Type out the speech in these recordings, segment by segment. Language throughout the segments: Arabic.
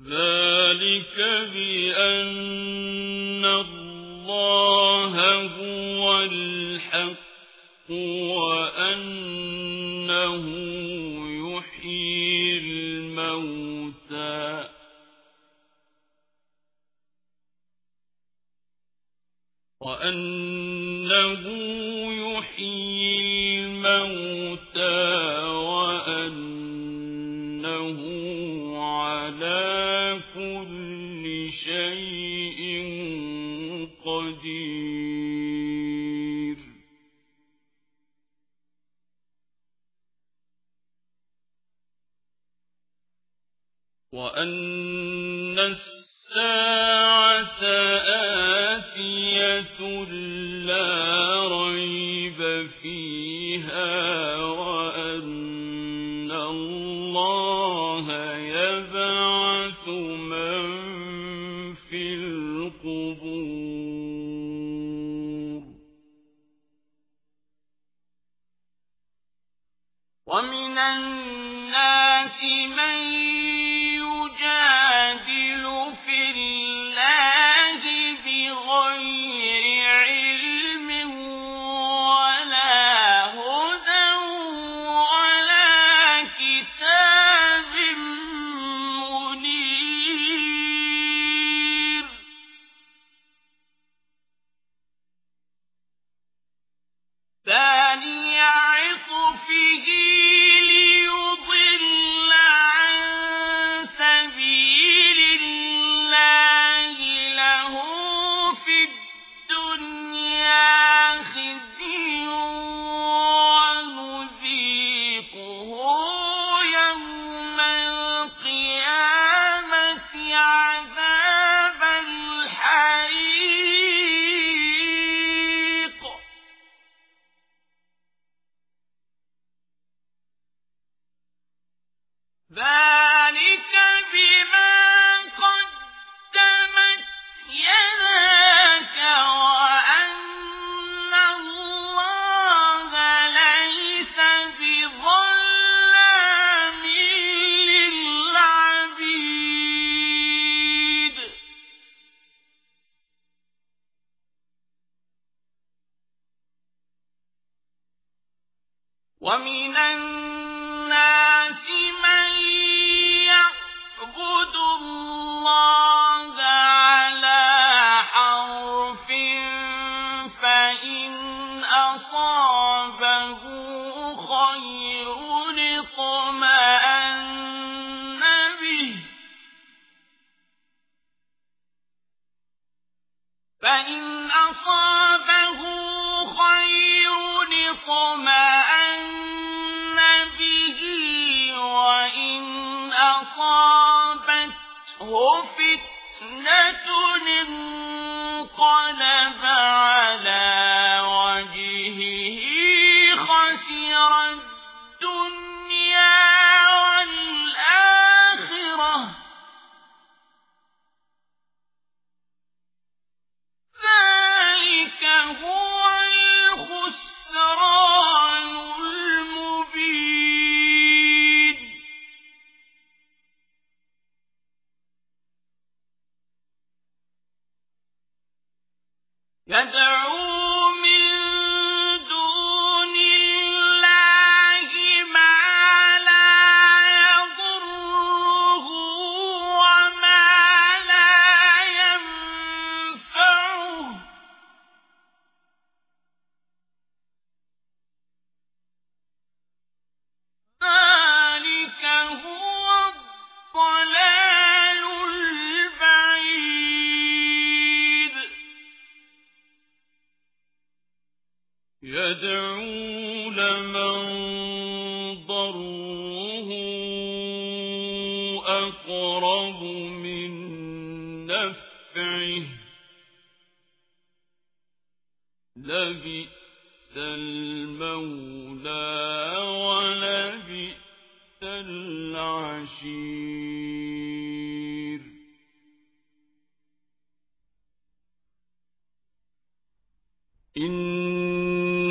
ذلك بأن الله هو الحق وأنه يحيي الموتى. وأنه يحيي الموتى وأنه شيء قدير. وأن الساعة آه من ومن الناس فتنه يدعون يدعو لمن ضره أقرب من نفعه. لبئس المولى ولبئس العشير. إن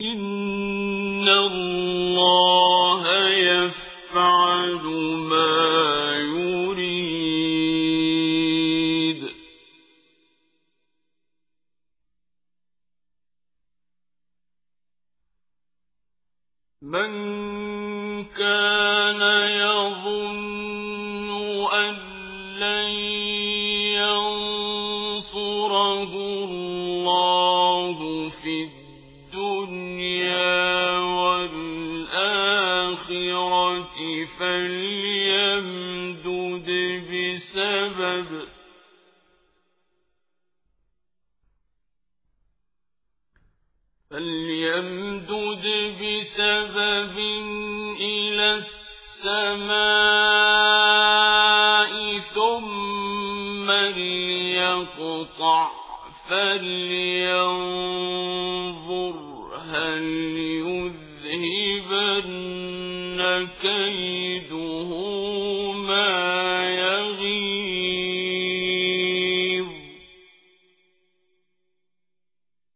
إن الله يفعل ما يريد. من كان يظن أن لن ينصره الله في الدنيا فليمدد بسبب فليمدد بسبب إلى السماء ثم ليقطع فلينظر هل يذهبن كيده